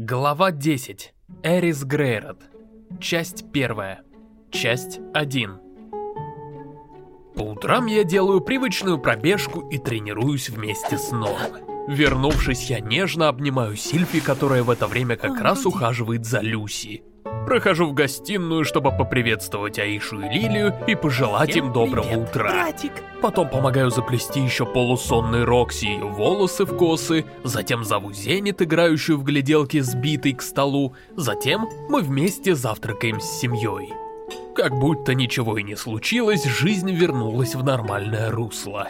Глава 10. Эрис Грейрот. Часть 1. Часть 1. По утрам я делаю привычную пробежку и тренируюсь вместе с Норм. Вернувшись, я нежно обнимаю Сильфи, которая в это время как раз ухаживает за Люси. Прохожу в гостиную, чтобы поприветствовать Аишу и Лилию и пожелать им доброго привет, утра. братик. Потом помогаю заплести еще полусонной Рокси ее волосы в косы, затем зову Зенит, играющую в гляделке, сбитой к столу, затем мы вместе завтракаем с семьей. Как будто ничего и не случилось, жизнь вернулась в нормальное русло.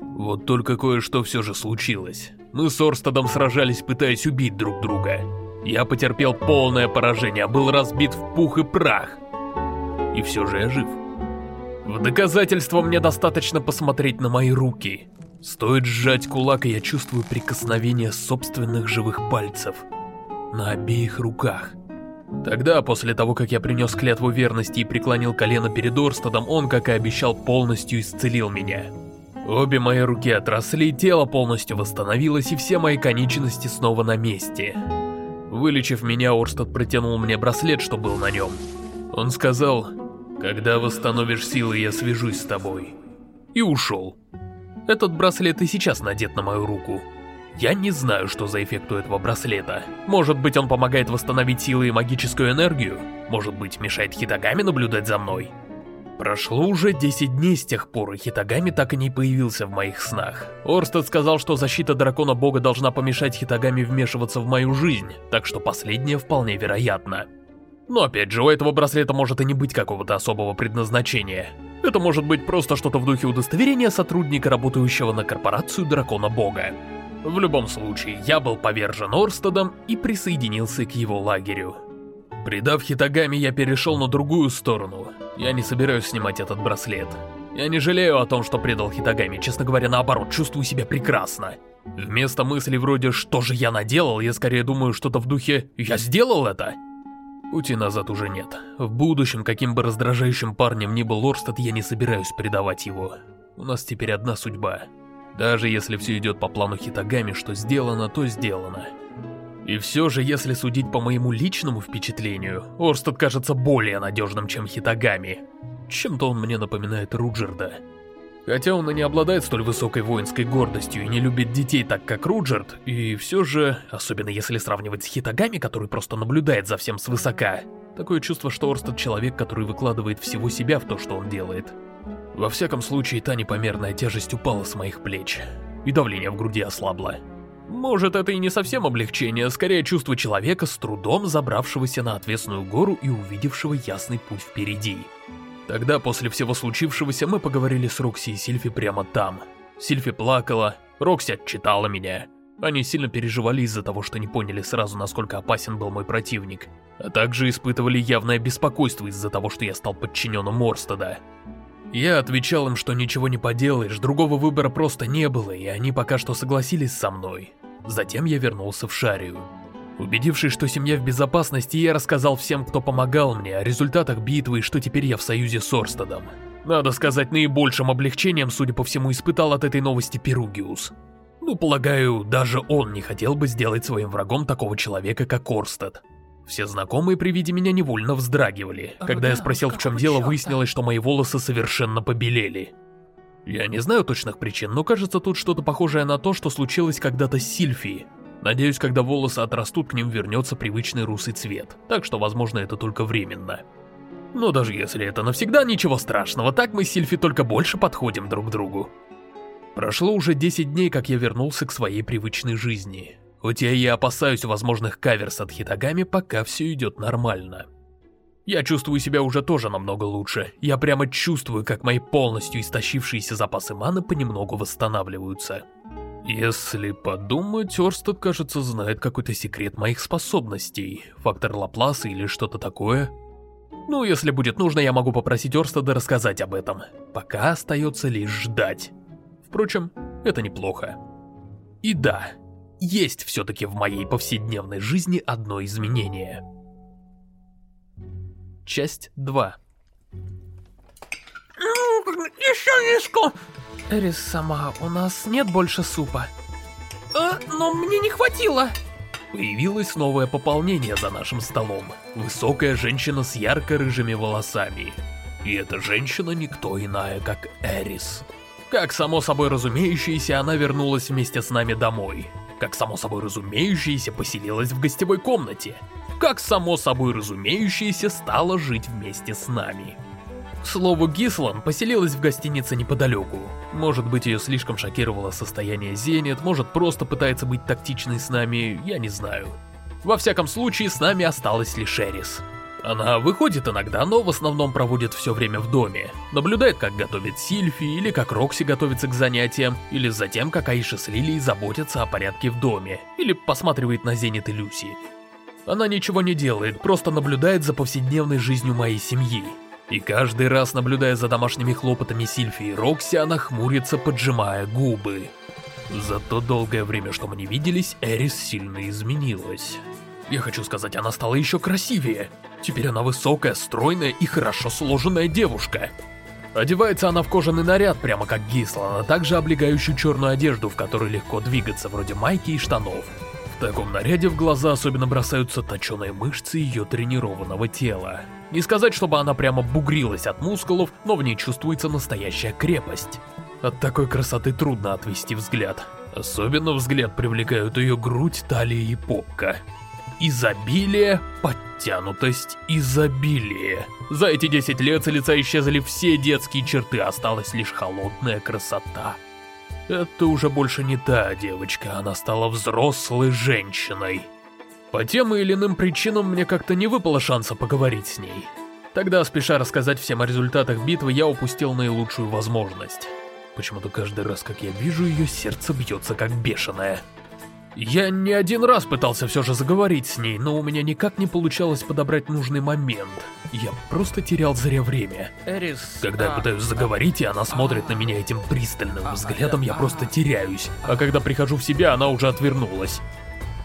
Вот только кое-что все же случилось. Мы с Орстадом сражались, пытаясь убить друг друга. Я потерпел полное поражение, был разбит в пух и прах. И все же я жив. В доказательство мне достаточно посмотреть на мои руки. Стоит сжать кулак, и я чувствую прикосновение собственных живых пальцев. На обеих руках. Тогда, после того, как я принес клятву верности и преклонил колено перед Орстадом, он, как и обещал, полностью исцелил меня. Обе мои руки отросли, тело полностью восстановилось, и все мои конечности снова на месте. Вылечив меня, Орстад протянул мне браслет, что был на нем. Он сказал, «Когда восстановишь силы, я свяжусь с тобой». И ушел. Этот браслет и сейчас надет на мою руку. Я не знаю, что за эффект у этого браслета. Может быть, он помогает восстановить силы и магическую энергию? Может быть, мешает Хитагами наблюдать за мной? Прошло уже 10 дней с тех пор, и Хитагами так и не появился в моих снах. Орстед сказал, что защита Дракона Бога должна помешать Хитагами вмешиваться в мою жизнь, так что последнее вполне вероятно. Но опять же, у этого браслета может и не быть какого-то особого предназначения. Это может быть просто что-то в духе удостоверения сотрудника, работающего на корпорацию Дракона Бога. В любом случае, я был повержен Орстедом и присоединился к его лагерю. Придав Хитагами, я перешел на другую сторону. Я не собираюсь снимать этот браслет. Я не жалею о том, что предал Хитагами, честно говоря, наоборот, чувствую себя прекрасно. Вместо мыслей вроде «что же я наделал?», я скорее думаю что-то в духе «я сделал это?». Пути назад уже нет. В будущем, каким бы раздражающим парнем ни был Орстед, я не собираюсь предавать его. У нас теперь одна судьба. Даже если все идет по плану Хитагами, что сделано, то сделано. И все же, если судить по моему личному впечатлению, Орстед кажется более надежным, чем Хитагами. Чем-то он мне напоминает Руджерда. Хотя он и не обладает столь высокой воинской гордостью и не любит детей так, как Руджерд, и все же, особенно если сравнивать с Хитагами, который просто наблюдает за всем свысока, такое чувство, что Орстед человек, который выкладывает всего себя в то, что он делает. Во всяком случае, та непомерная тяжесть упала с моих плеч, и давление в груди ослабло. Может, это и не совсем облегчение, скорее чувство человека, с трудом забравшегося на отвесную гору и увидевшего ясный путь впереди. Тогда, после всего случившегося, мы поговорили с Рокси и Сильфи прямо там. Сильфи плакала, Рокси отчитала меня. Они сильно переживали из-за того, что не поняли сразу, насколько опасен был мой противник. А также испытывали явное беспокойство из-за того, что я стал подчиненным Морстеда. Я отвечал им, что ничего не поделаешь, другого выбора просто не было, и они пока что согласились со мной. Затем я вернулся в Шарию. Убедившись, что семья в безопасности, я рассказал всем, кто помогал мне, о результатах битвы и что теперь я в союзе с Орстедом. Надо сказать, наибольшим облегчением, судя по всему, испытал от этой новости Перугиус. Ну, полагаю, даже он не хотел бы сделать своим врагом такого человека, как Орстед. Все знакомые при виде меня невольно вздрагивали. Когда я спросил, в чем дело, выяснилось, что мои волосы совершенно побелели. Я не знаю точных причин, но кажется тут что-то похожее на то, что случилось когда-то с Сильфией. Надеюсь, когда волосы отрастут, к ним вернется привычный русый цвет, так что, возможно, это только временно. Но даже если это навсегда, ничего страшного, так мы с Сильфи только больше подходим друг к другу. Прошло уже 10 дней, как я вернулся к своей привычной жизни. Хоть я и опасаюсь возможных каверс от Хитагами, пока все идет нормально. Я чувствую себя уже тоже намного лучше. Я прямо чувствую, как мои полностью истощившиеся запасы маны понемногу восстанавливаются. Если подумать, Орстед, кажется, знает какой-то секрет моих способностей. Фактор Лапласа или что-то такое. Ну, если будет нужно, я могу попросить Орстеда рассказать об этом. Пока остается лишь ждать. Впрочем, это неплохо. И да, есть все-таки в моей повседневной жизни одно изменение. Часть 2 Еще низко. Эрис сама, у нас нет больше супа. А, но мне не хватило. Появилось новое пополнение за нашим столом. Высокая женщина с ярко-рыжими волосами. И эта женщина никто иная, как Эрис. Как само собой разумеющееся, она вернулась вместе с нами домой. Как само собой разумеющееся, поселилась в гостевой комнате. Как само собой разумеющееся, стала жить вместе с нами. К слову, Гислан поселилась в гостинице неподалеку. Может быть, ее слишком шокировало состояние Зенит, может, просто пытается быть тактичной с нами, я не знаю. Во всяком случае, с нами осталась лишь Эрис. Она выходит иногда, но в основном проводит все время в доме. Наблюдает, как готовит Сильфи, или как Рокси готовится к занятиям, или за тем, как Аиша с Лилией заботятся о порядке в доме, или посматривает на Зенит и Люси. Она ничего не делает, просто наблюдает за повседневной жизнью моей семьи. И каждый раз, наблюдая за домашними хлопотами Сильфи и Рокси, она хмурится, поджимая губы. За то долгое время, что мы не виделись, Эрис сильно изменилась. Я хочу сказать, она стала еще красивее. Теперь она высокая, стройная и хорошо сложенная девушка. Одевается она в кожаный наряд, прямо как Гислан, а также облегающую черную одежду, в которой легко двигаться, вроде майки и штанов. В таком наряде в глаза особенно бросаются точеные мышцы ее тренированного тела. Не сказать, чтобы она прямо бугрилась от мускулов, но в ней чувствуется настоящая крепость. От такой красоты трудно отвести взгляд. Особенно взгляд привлекают ее грудь, талия и попка. Изобилие, подтянутость, изобилие. За эти 10 лет с лица исчезли все детские черты, осталась лишь холодная красота. Это уже больше не та девочка, она стала взрослой женщиной. По тем или иным причинам мне как-то не выпало шанса поговорить с ней. Тогда, спеша рассказать всем о результатах битвы, я упустил наилучшую возможность. Почему-то каждый раз, как я вижу ее, сердце бьется как бешеное. Я не один раз пытался все же заговорить с ней, но у меня никак не получалось подобрать нужный момент. Я просто терял зря время. Эрис... Когда я а, пытаюсь заговорить, и она смотрит на меня этим пристальным взглядом, я просто теряюсь. А когда прихожу в себя, она уже отвернулась.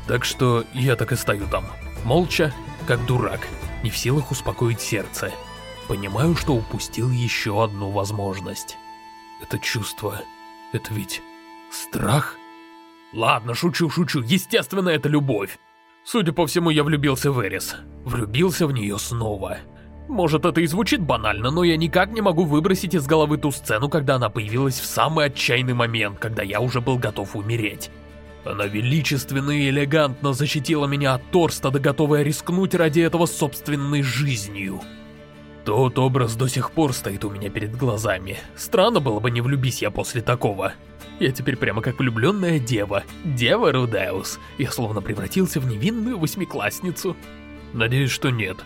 Так что я так и стою там, молча, как дурак, не в силах успокоить сердце. Понимаю, что упустил еще одну возможность. Это чувство... это ведь... страх? Ладно, шучу, шучу, естественно, это любовь. Судя по всему, я влюбился в Эрис. Влюбился в нее снова. Может, это и звучит банально, но я никак не могу выбросить из головы ту сцену, когда она появилась в самый отчаянный момент, когда я уже был готов умереть. Она величественно и элегантно защитила меня от Торстада, готовая рискнуть ради этого собственной жизнью. Тот образ до сих пор стоит у меня перед глазами. Странно было бы не влюбись я после такого. Я теперь прямо как влюбленная дева. Дева Рудеус. Я словно превратился в невинную восьмиклассницу. Надеюсь, что нет.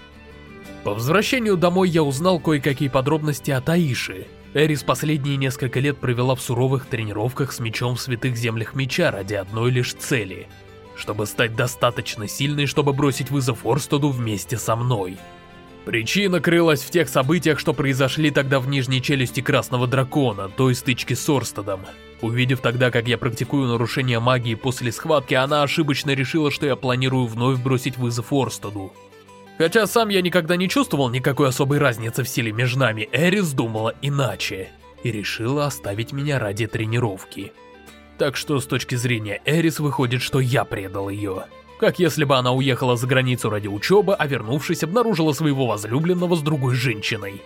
По возвращению домой я узнал кое-какие подробности о Таиши. Эрис последние несколько лет провела в суровых тренировках с мечом в святых землях меча ради одной лишь цели. Чтобы стать достаточно сильной, чтобы бросить вызов Орстаду вместе со мной. Причина крылась в тех событиях, что произошли тогда в нижней челюсти Красного Дракона, той стычки с Орстадом. Увидев тогда, как я практикую нарушение магии после схватки, она ошибочно решила, что я планирую вновь бросить вызов Орстаду. Хотя сам я никогда не чувствовал никакой особой разницы в силе между нами, Эрис думала иначе. И решила оставить меня ради тренировки. Так что с точки зрения Эрис выходит, что я предал ее. Как если бы она уехала за границу ради учебы, а вернувшись, обнаружила своего возлюбленного с другой женщиной.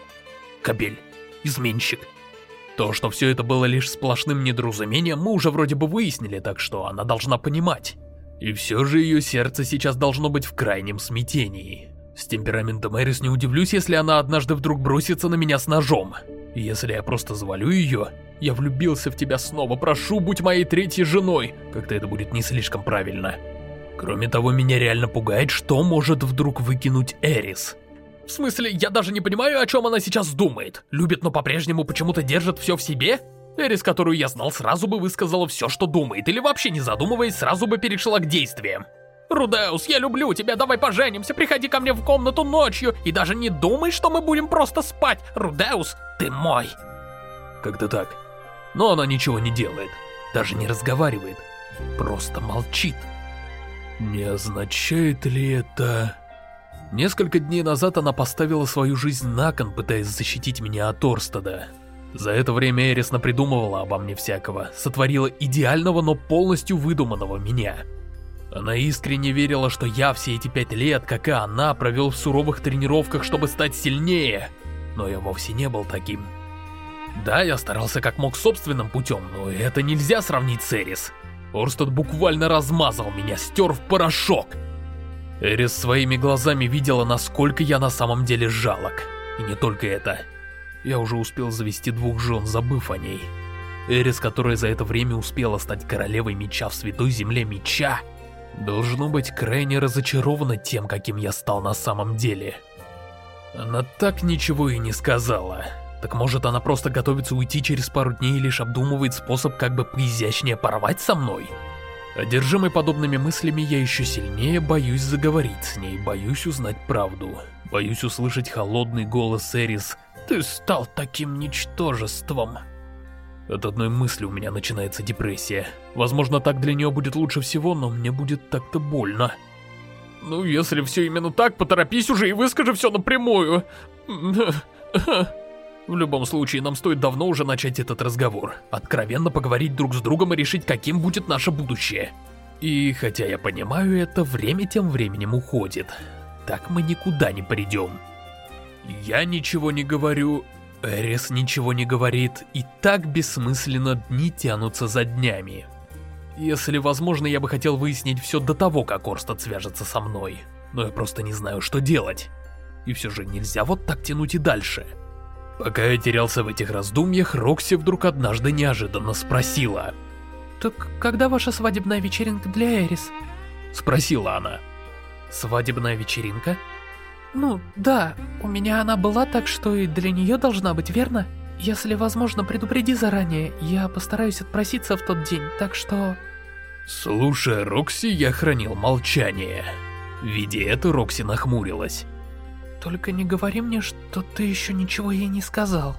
Кабель. Изменщик. То, что все это было лишь сплошным недоразумением, мы уже вроде бы выяснили, так что она должна понимать. И все же ее сердце сейчас должно быть в крайнем смятении. С темпераментом Эрис не удивлюсь, если она однажды вдруг бросится на меня с ножом. Если я просто завалю ее, я влюбился в тебя снова, прошу, будь моей третьей женой. Как-то это будет не слишком правильно. Кроме того, меня реально пугает, что может вдруг выкинуть Эрис. В смысле, я даже не понимаю, о чем она сейчас думает. Любит, но по-прежнему почему-то держит все в себе? Эрис, которую я знал, сразу бы высказала все, что думает, или вообще не задумываясь, сразу бы перешла к действиям. Рудеус, я люблю тебя, давай поженимся, приходи ко мне в комнату ночью, и даже не думай, что мы будем просто спать. Рудеус, ты мой. Как-то так. Но она ничего не делает, даже не разговаривает, просто молчит. Не означает ли это... Несколько дней назад она поставила свою жизнь на кон, пытаясь защитить меня от Орстада. За это время Эрис напридумывала обо мне всякого, сотворила идеального, но полностью выдуманного меня. Она искренне верила, что я все эти пять лет, как и она, провел в суровых тренировках, чтобы стать сильнее. Но я вовсе не был таким. Да, я старался как мог собственным путем, но это нельзя сравнить с Эрис. Орстед буквально размазал меня, стер в порошок. Эрис своими глазами видела, насколько я на самом деле жалок. И не только это. Я уже успел завести двух жен, забыв о ней. Эрис, которая за это время успела стать королевой меча в Святой Земле Меча, должно быть крайне разочарована тем, каким я стал на самом деле. Она так ничего и не сказала. Так может она просто готовится уйти через пару дней и лишь обдумывает способ как бы поизящнее порвать со мной? Одержимый подобными мыслями, я еще сильнее боюсь заговорить с ней, боюсь узнать правду. Боюсь услышать холодный голос Эрис «Ты стал таким ничтожеством». От одной мысли у меня начинается депрессия. Возможно, так для нее будет лучше всего, но мне будет так-то больно. Ну, если все именно так, поторопись уже и выскажи все напрямую. В любом случае, нам стоит давно уже начать этот разговор. Откровенно поговорить друг с другом и решить, каким будет наше будущее. И хотя я понимаю это, время тем временем уходит. Так мы никуда не придем. Я ничего не говорю, Эрис ничего не говорит, и так бессмысленно дни тянутся за днями. Если возможно, я бы хотел выяснить все до того, как Орстад свяжется со мной. Но я просто не знаю, что делать. И все же нельзя вот так тянуть и дальше. Пока я терялся в этих раздумьях, Рокси вдруг однажды неожиданно спросила. «Так когда ваша свадебная вечеринка для Эрис?» Спросила она. «Свадебная вечеринка?» «Ну, да, у меня она была, так что и для нее должна быть, верно? Если возможно, предупреди заранее, я постараюсь отпроситься в тот день, так что...» Слушая Рокси, я хранил молчание. Видя это, Рокси нахмурилась. «Только не говори мне, что ты еще ничего ей не сказал».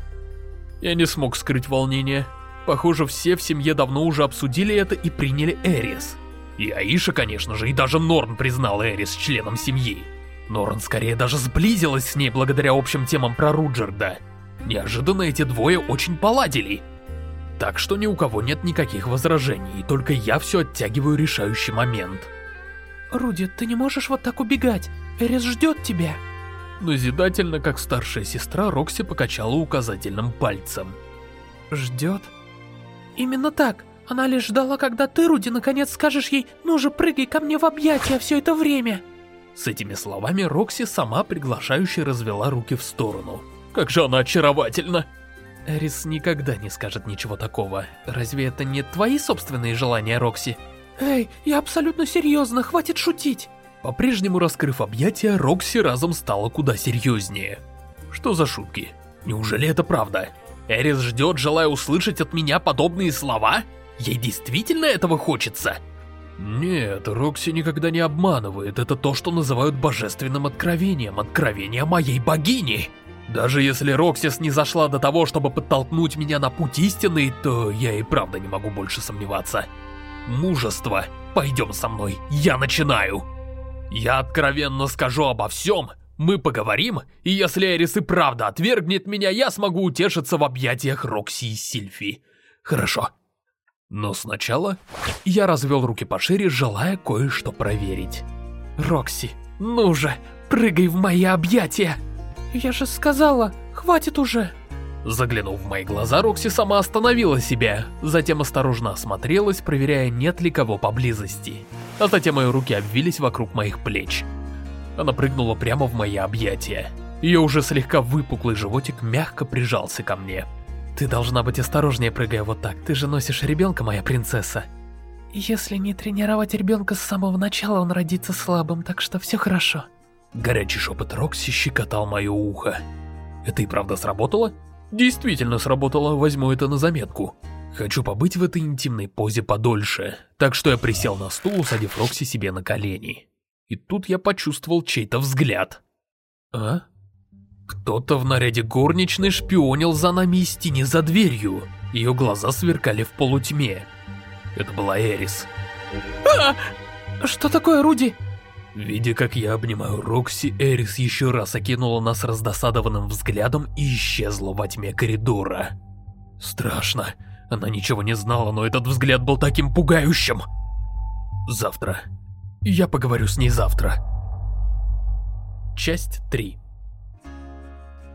Я не смог скрыть волнение. Похоже, все в семье давно уже обсудили это и приняли Эрис. И Аиша, конечно же, и даже Норн признал Эрис членом семьи. Норн скорее даже сблизилась с ней благодаря общим темам про Руджерда. Неожиданно эти двое очень поладили. Так что ни у кого нет никаких возражений, только я все оттягиваю решающий момент. Руди, ты не можешь вот так убегать. Эрис ждет тебя. Назидательно, как старшая сестра, Рокси покачала указательным пальцем. Ждет? Именно так. Она лишь ждала, когда ты, Руди, наконец скажешь ей «Ну же, прыгай ко мне в объятия все это время». С этими словами Рокси сама приглашающе развела руки в сторону. Как же она очаровательна! Эрис никогда не скажет ничего такого. Разве это не твои собственные желания, Рокси? Эй, я абсолютно серьезно, хватит шутить! По-прежнему раскрыв объятия, Рокси разом стала куда серьезнее. Что за шутки? Неужели это правда? Эрис ждет, желая услышать от меня подобные слова? Ей действительно этого хочется? Нет, Рокси никогда не обманывает. Это то, что называют божественным откровением, откровение моей богини. Даже если Роксис не зашла до того, чтобы подтолкнуть меня на путь истинный, то я и правда не могу больше сомневаться. Мужество. Пойдем со мной, я начинаю. Я откровенно скажу обо всем, мы поговорим, и если Эрис и правда отвергнет меня, я смогу утешиться в объятиях Рокси и Сильфи. Хорошо. Но сначала я развел руки пошире, желая кое-что проверить. «Рокси, ну же, прыгай в мои объятия!» «Я же сказала, хватит уже!» Заглянув в мои глаза, Рокси сама остановила себя, затем осторожно осмотрелась, проверяя, нет ли кого поблизости. А затем мои руки обвились вокруг моих плеч. Она прыгнула прямо в мои объятия. Ее уже слегка выпуклый животик мягко прижался ко мне. Ты должна быть осторожнее, прыгая вот так. Ты же носишь ребенка, моя принцесса. Если не тренировать ребенка с самого начала, он родится слабым, так что все хорошо. Горячий шепот Рокси щекотал мое ухо. Это и правда сработало? Действительно сработало, возьму это на заметку. Хочу побыть в этой интимной позе подольше, так что я присел на стул, усадив Рокси себе на колени. И тут я почувствовал чей-то взгляд. А? Кто-то в наряде горничной шпионил за нами из тени за дверью. Ее глаза сверкали в полутьме. Это была Эрис. А! Что такое, Руди? Видя, как я обнимаю Рокси, Эрис еще раз окинула нас раздосадованным взглядом и исчезла во тьме коридора. Страшно. Она ничего не знала, но этот взгляд был таким пугающим. Завтра. Я поговорю с ней завтра. Часть 3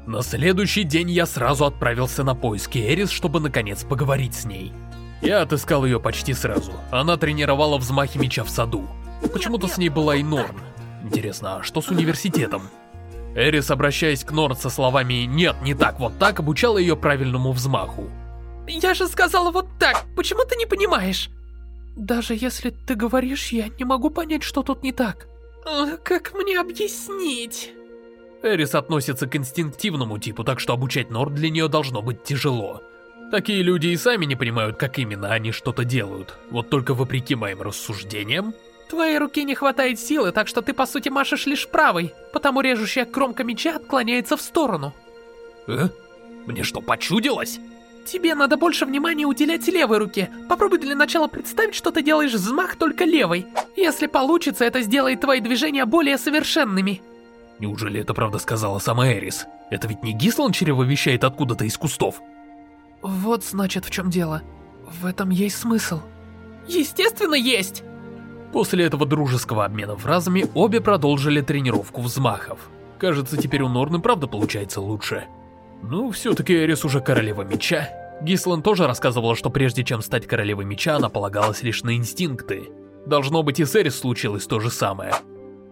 На следующий день я сразу отправился на поиски Эрис, чтобы наконец поговорить с ней. Я отыскал ее почти сразу. Она тренировала взмахи меча в саду. Почему-то с ней была и Норн. Интересно, а что с университетом? Эрис, обращаясь к Норн со словами «нет, не так, вот так», обучала ее правильному взмаху. «Я же сказала вот так, почему ты не понимаешь?» «Даже если ты говоришь, я не могу понять, что тут не так». «Как мне объяснить?» Эрис относится к инстинктивному типу, так что обучать Норд для нее должно быть тяжело. Такие люди и сами не понимают, как именно они что-то делают. Вот только вопреки моим рассуждениям... Твоей руке не хватает силы, так что ты по сути машешь лишь правой, потому режущая кромка меча отклоняется в сторону. Э? Мне что, почудилось? Тебе надо больше внимания уделять левой руке. Попробуй для начала представить, что ты делаешь взмах только левой. Если получится, это сделает твои движения более совершенными. Неужели это правда сказала сама Эрис? Это ведь не Гислан чревовещает откуда-то из кустов? Вот значит в чем дело. В этом есть смысл. Естественно, есть! После этого дружеского обмена фразами обе продолжили тренировку взмахов. Кажется, теперь у Норны правда получается лучше. Ну, все-таки Эрис уже королева меча. Гислан тоже рассказывала, что прежде чем стать королевой меча, она полагалась лишь на инстинкты. Должно быть и с Эрис случилось то же самое.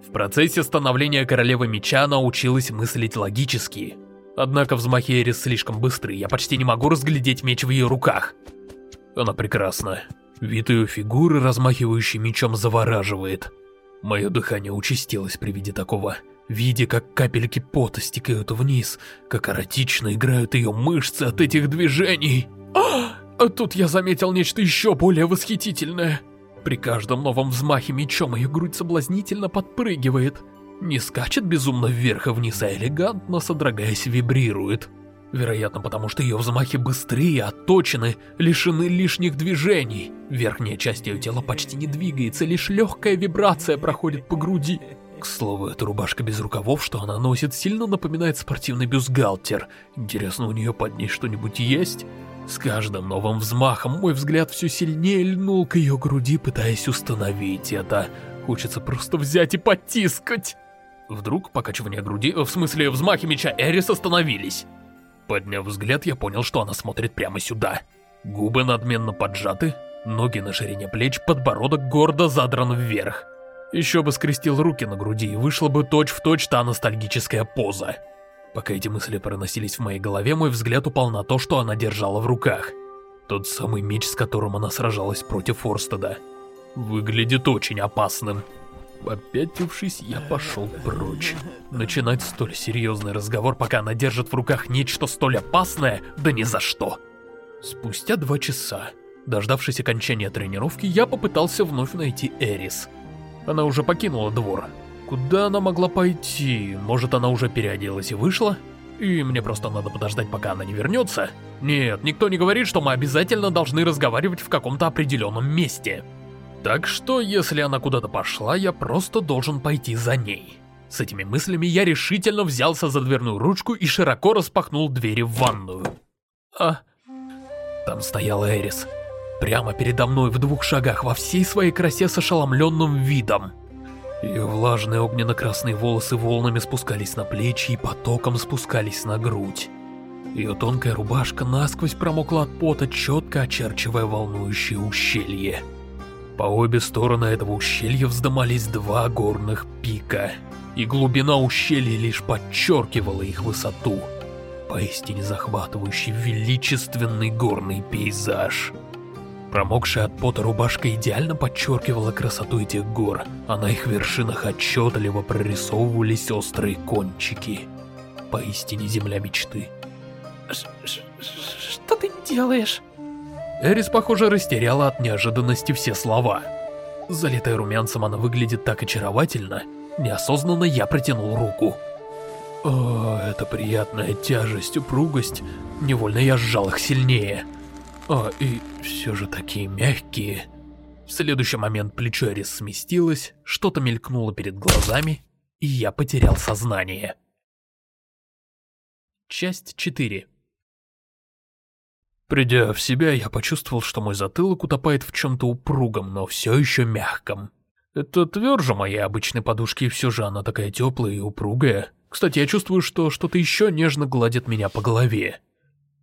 В процессе становления королевы меча она училась мыслить логически. Однако взмахи Эрис слишком быстрые, я почти не могу разглядеть меч в ее руках. Она прекрасна. Вид ее фигуры, размахивающей мечом, завораживает. Мое дыхание участилось при виде такого видя, как капельки пота стекают вниз, как эротично играют ее мышцы от этих движений. А, а тут я заметил нечто еще более восхитительное. При каждом новом взмахе мечом ее грудь соблазнительно подпрыгивает. Не скачет безумно вверх и вниз, а элегантно, содрогаясь, вибрирует. Вероятно, потому что ее взмахи быстрее, отточены, лишены лишних движений. Верхняя часть ее тела почти не двигается, лишь легкая вибрация проходит по груди. К слову, эта рубашка без рукавов, что она носит, сильно напоминает спортивный бюстгальтер. Интересно, у нее под ней что-нибудь есть? С каждым новым взмахом мой взгляд все сильнее льнул к ее груди, пытаясь установить это. Хочется просто взять и потискать. Вдруг покачивание груди, в смысле взмахи меча Эрис остановились. Подняв взгляд, я понял, что она смотрит прямо сюда. Губы надменно поджаты, ноги на ширине плеч, подбородок гордо задран вверх. Еще бы скрестил руки на груди, и вышла бы точь-в-точь точь та ностальгическая поза. Пока эти мысли проносились в моей голове, мой взгляд упал на то, что она держала в руках. Тот самый меч, с которым она сражалась против Форстеда. Выглядит очень опасным. Попятившись, я пошел прочь. Начинать столь серьезный разговор, пока она держит в руках нечто столь опасное, да ни за что. Спустя два часа, дождавшись окончания тренировки, я попытался вновь найти Эрис. Она уже покинула двор. Куда она могла пойти? Может, она уже переоделась и вышла? И мне просто надо подождать, пока она не вернется? Нет, никто не говорит, что мы обязательно должны разговаривать в каком-то определенном месте. Так что, если она куда-то пошла, я просто должен пойти за ней. С этими мыслями я решительно взялся за дверную ручку и широко распахнул двери в ванную. А... Там стояла Эрис. Прямо передо мной в двух шагах во всей своей красе с ошеломленным видом. Ее влажные огненно-красные волосы волнами спускались на плечи и потоком спускались на грудь. Ее тонкая рубашка насквозь промокла от пота, четко очерчивая волнующее ущелье. По обе стороны этого ущелья вздымались два горных пика, и глубина ущелья лишь подчеркивала их высоту. Поистине захватывающий величественный горный пейзаж. Промокшая от пота рубашка идеально подчеркивала красоту этих гор, а на их вершинах отчетливо прорисовывались острые кончики. Поистине земля мечты. Ш -ш Что ты делаешь? Эрис, похоже, растеряла от неожиданности все слова. Залитая румянцем, она выглядит так очаровательно. Неосознанно я протянул руку. О, это приятная тяжесть, упругость. Невольно я сжал их сильнее. О, и все же такие мягкие. В следующий момент плечо Эрис сместилось, что-то мелькнуло перед глазами, и я потерял сознание. Часть 4 Придя в себя, я почувствовал, что мой затылок утопает в чем-то упругом, но все еще мягком. Это тверже моей обычной подушки, и все же она такая теплая и упругая. Кстати, я чувствую, что что-то еще нежно гладит меня по голове.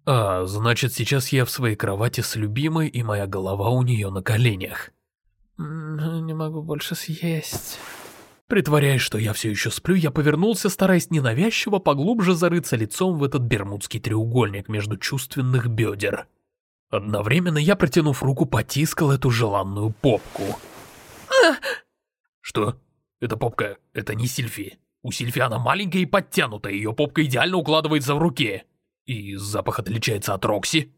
А, значит, сейчас я в своей кровати с любимой, и моя голова у нее на коленях. Не могу больше съесть. Притворяясь, что я все еще сплю, я повернулся, стараясь ненавязчиво поглубже зарыться лицом в этот бермудский треугольник между чувственных бедер. Одновременно я, протянув руку, потискал эту желанную попку. Что? Эта попка, это не Сильфи. У Сильфи она маленькая и подтянутая, ее попка идеально укладывается в руке. И запах отличается от Рокси.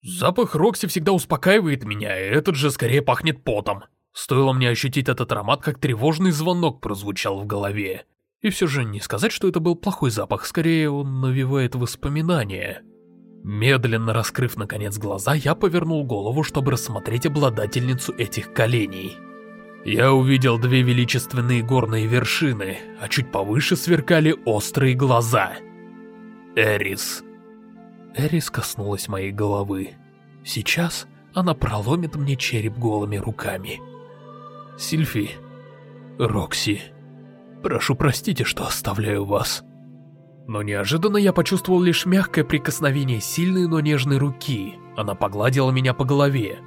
Запах Рокси всегда успокаивает меня, и этот же скорее пахнет потом. Стоило мне ощутить этот аромат, как тревожный звонок прозвучал в голове. И все же не сказать, что это был плохой запах, скорее он навевает воспоминания. Медленно раскрыв наконец глаза, я повернул голову, чтобы рассмотреть обладательницу этих коленей. Я увидел две величественные горные вершины, а чуть повыше сверкали острые глаза. Эрис. Эрис коснулась моей головы. Сейчас она проломит мне череп голыми руками. Сильфи, Рокси, прошу простите, что оставляю вас. Но неожиданно я почувствовал лишь мягкое прикосновение сильной, но нежной руки. Она погладила меня по голове.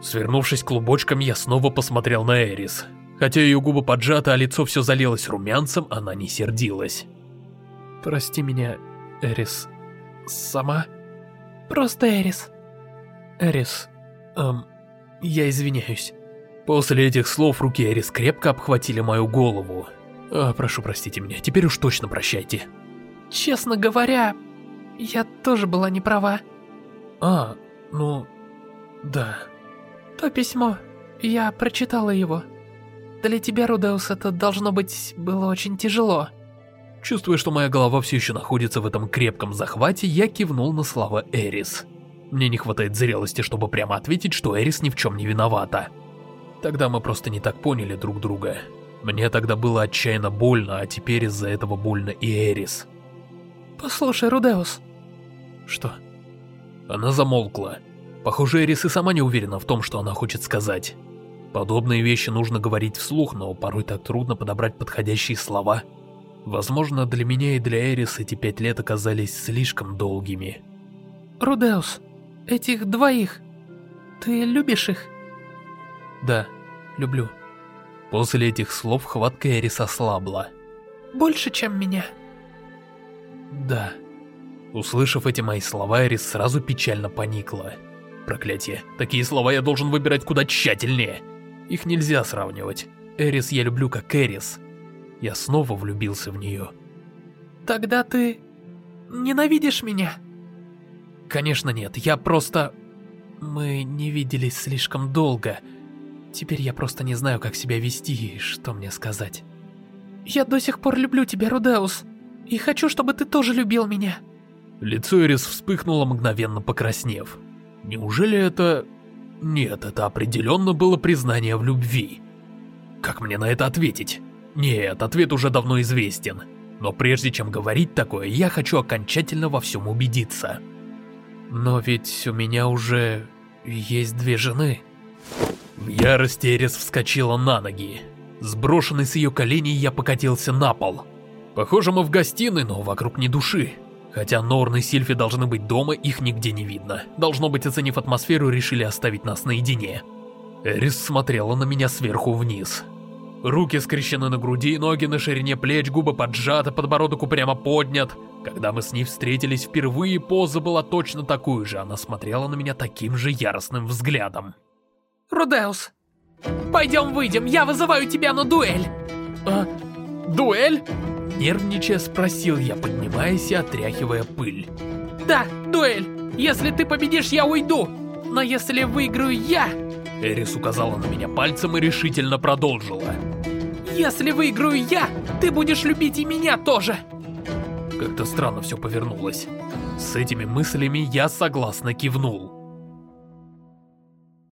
Свернувшись клубочком, я снова посмотрел на Эрис. Хотя ее губы поджаты, а лицо все залилось румянцем, она не сердилась. «Прости меня, Эрис. Сама?» «Просто Эрис». «Эрис, эм, я извиняюсь». После этих слов руки Эрис крепко обхватили мою голову. А, прошу простите меня, теперь уж точно прощайте. Честно говоря, я тоже была не права. А, ну, да. То письмо, я прочитала его. Для тебя, Рудеус, это должно быть было очень тяжело. Чувствуя, что моя голова все еще находится в этом крепком захвате, я кивнул на слова Эрис. Мне не хватает зрелости, чтобы прямо ответить, что Эрис ни в чем не виновата. Тогда мы просто не так поняли друг друга. Мне тогда было отчаянно больно, а теперь из-за этого больно и Эрис. Послушай, Рудеус. Что? Она замолкла. Похоже, Эрис и сама не уверена в том, что она хочет сказать. Подобные вещи нужно говорить вслух, но порой так трудно подобрать подходящие слова. Возможно, для меня и для Эрис эти пять лет оказались слишком долгими. Рудеус, этих двоих, ты любишь их? Да, люблю. После этих слов хватка Эрис ослабла. Больше, чем меня? Да. Услышав эти мои слова, Эрис сразу печально поникла. Проклятие, такие слова я должен выбирать куда тщательнее. Их нельзя сравнивать. Эрис я люблю как Эрис. Я снова влюбился в нее. Тогда ты... ненавидишь меня? Конечно нет, я просто... Мы не виделись слишком долго. Теперь я просто не знаю, как себя вести и что мне сказать. Я до сих пор люблю тебя, Рудеус. И хочу, чтобы ты тоже любил меня. Лицо Эрис вспыхнуло, мгновенно покраснев. Неужели это... Нет, это определенно было признание в любви. Как мне на это ответить? Нет, ответ уже давно известен. Но прежде чем говорить такое, я хочу окончательно во всем убедиться. Но ведь у меня уже есть две жены. В ярости Эрис вскочила на ноги. Сброшенный с ее коленей, я покатился на пол. Похоже, мы в гостиной, но вокруг ни души. Хотя Норн и Сильфи должны быть дома, их нигде не видно. Должно быть, оценив атмосферу, решили оставить нас наедине. Эрис смотрела на меня сверху вниз. Руки скрещены на груди, ноги на ширине плеч, губы поджаты, подбородок упрямо поднят. Когда мы с ней встретились впервые, поза была точно такой же, она смотрела на меня таким же яростным взглядом. Рудеус, пойдем выйдем, я вызываю тебя на дуэль. А, дуэль? Нервничая спросил я, поднимаясь и отряхивая пыль. Да, дуэль. Если ты победишь, я уйду. Но если выиграю я... Эрис указала на меня пальцем и решительно продолжила. Если выиграю я, ты будешь любить и меня тоже. Как-то странно все повернулось. С этими мыслями я согласно кивнул.